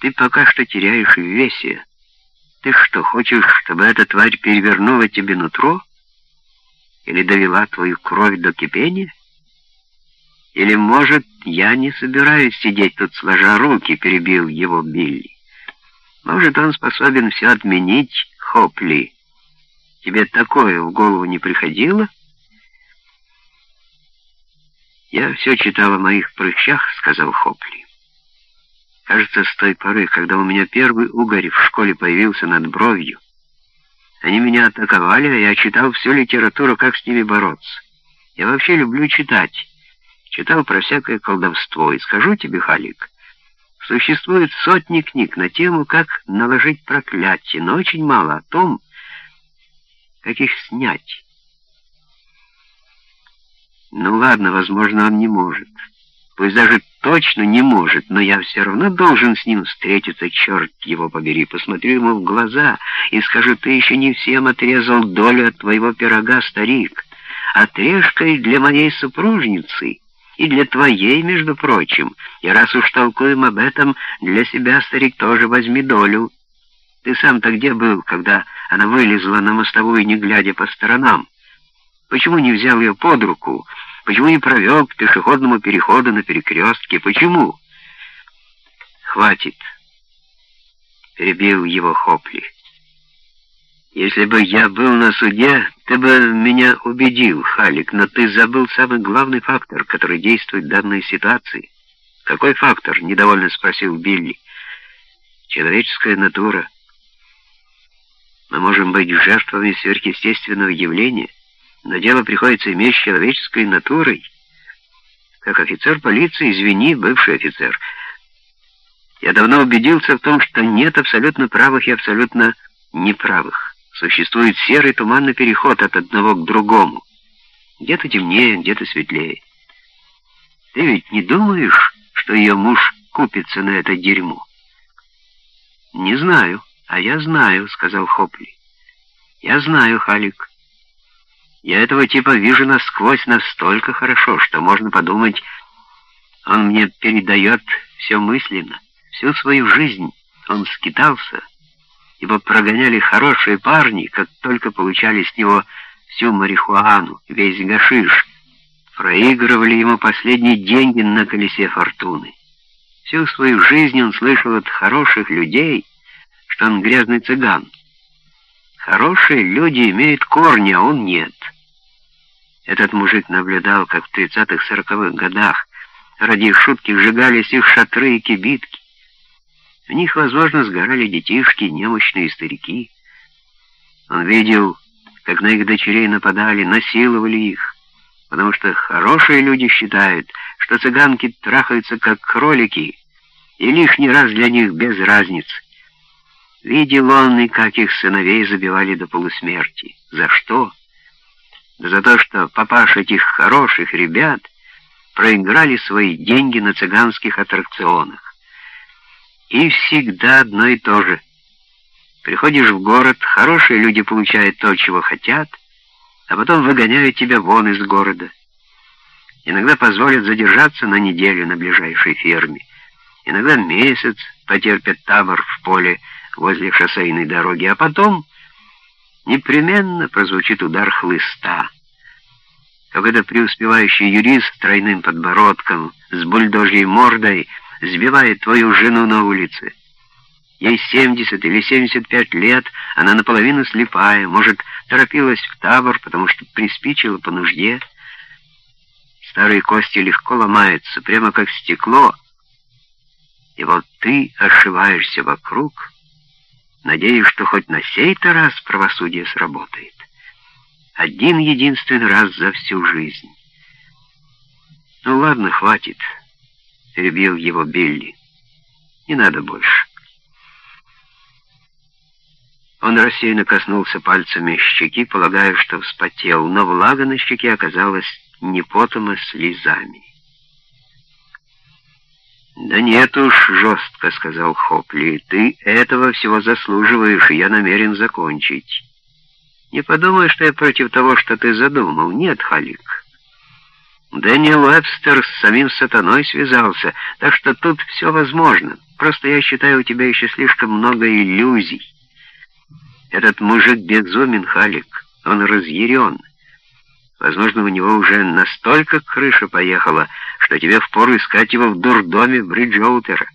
Ты пока что теряешь в весе. Ты что, хочешь, чтобы эта тварь перевернула тебе нутро? Или довела твою кровь до кипения? Или, может, я не собираюсь сидеть тут сложа руки, перебил его Билли. Может, он способен все отменить, Хопли. Тебе такое в голову не приходило? Я все читал о моих прыщах, сказал Хопли. Кажется, с той поры, когда у меня первый угорь в школе появился над бровью, они меня атаковали, а я читал всю литературу, как с ними бороться. Я вообще люблю читать. Читал про всякое колдовство. И скажу тебе, Халик, существует сотни книг на тему, как наложить проклятие, но очень мало о том, как их снять. Ну ладно, возможно, он не может. Пусть даже точно не может, но я все равно должен с ним встретиться, черт его побери. Посмотрю ему в глаза и скажу, ты еще не всем отрезал долю от твоего пирога, старик. Отрежка и для моей супружницы, и для твоей, между прочим. И раз уж толкуем об этом, для себя, старик, тоже возьми долю. Ты сам-то где был, когда она вылезла на мостовую, не глядя по сторонам? Почему не взял ее под руку? Почему не провел к пешеходному переходу на перекрестке? Почему? Хватит. Перебил его Хопли. Если бы я был на суде, ты бы меня убедил, Халик, но ты забыл самый главный фактор, который действует в данной ситуации. Какой фактор? Недовольно спросил Билли. Человеческая натура. Мы можем быть жертвами сверхъестественного явления, но дело приходится иметь с человеческой натурой. Как офицер полиции, извини, бывший офицер, я давно убедился в том, что нет абсолютно правых и абсолютно неправых. Существует серый туманный переход от одного к другому. Где-то темнее, где-то светлее. Ты ведь не думаешь, что ее муж купится на это дерьмо? Не знаю, а я знаю, сказал Хопли. Я знаю, Халик. Я этого типа вижу насквозь настолько хорошо, что можно подумать, он мне передает все мысленно, всю свою жизнь. Он скитался, ибо прогоняли хорошие парни, как только получали с него всю марихуану, весь гашиш, проигрывали ему последние деньги на колесе фортуны. Всю свою жизнь он слышал от хороших людей, что он грязный цыган. Хорошие люди имеют корни, а он нет. Этот мужик наблюдал, как в 30-40-х годах ради их шутки сжигались их шатры и кибитки. В них, возможно, сгорали детишки, немощные старики. Он видел, как на их дочерей нападали, насиловали их, потому что хорошие люди считают, что цыганки трахаются как кролики, и лишний раз для них без разницы. Видел он и как их сыновей забивали до полусмерти. За что? За то, что папаш этих хороших ребят проиграли свои деньги на цыганских аттракционах. И всегда одно и то же. Приходишь в город, хорошие люди получают то, чего хотят, а потом выгоняют тебя вон из города. Иногда позволят задержаться на неделю на ближайшей ферме. Иногда месяц потерпят табор в поле, возле шоссейной дороги, а потом непременно прозвучит удар хлыста. Какой-то преуспевающий юрист с тройным подбородком, с бульдожьей мордой, сбивает твою жену на улице. Ей 70 или 75 лет, она наполовину слепая, может, торопилась в табор, потому что приспичила по нужде. Старые кости легко ломаются, прямо как стекло, и вот ты ошиваешься вокруг, Надеюсь, что хоть на сей-то раз правосудие сработает. Один единственный раз за всю жизнь. «Ну ладно, хватит», — перебил его Билли. «Не надо больше». Он рассеянно коснулся пальцами щеки, полагая, что вспотел, но влага на щеке оказалась не потом, а слезами. «Да нет уж», — жестко сказал Хопли, — «ты этого всего заслуживаешь, и я намерен закончить. Не подумай, что я против того, что ты задумал. Нет, Халик. Дэниел Вебстер с самим сатаной связался, так что тут все возможно. Просто я считаю, у тебя еще слишком много иллюзий. Этот мужик безумен, Халлек. Он разъярен. Возможно, у него уже настолько крыша поехала, что тебе впору искать его в дурдоме Бриджоутера.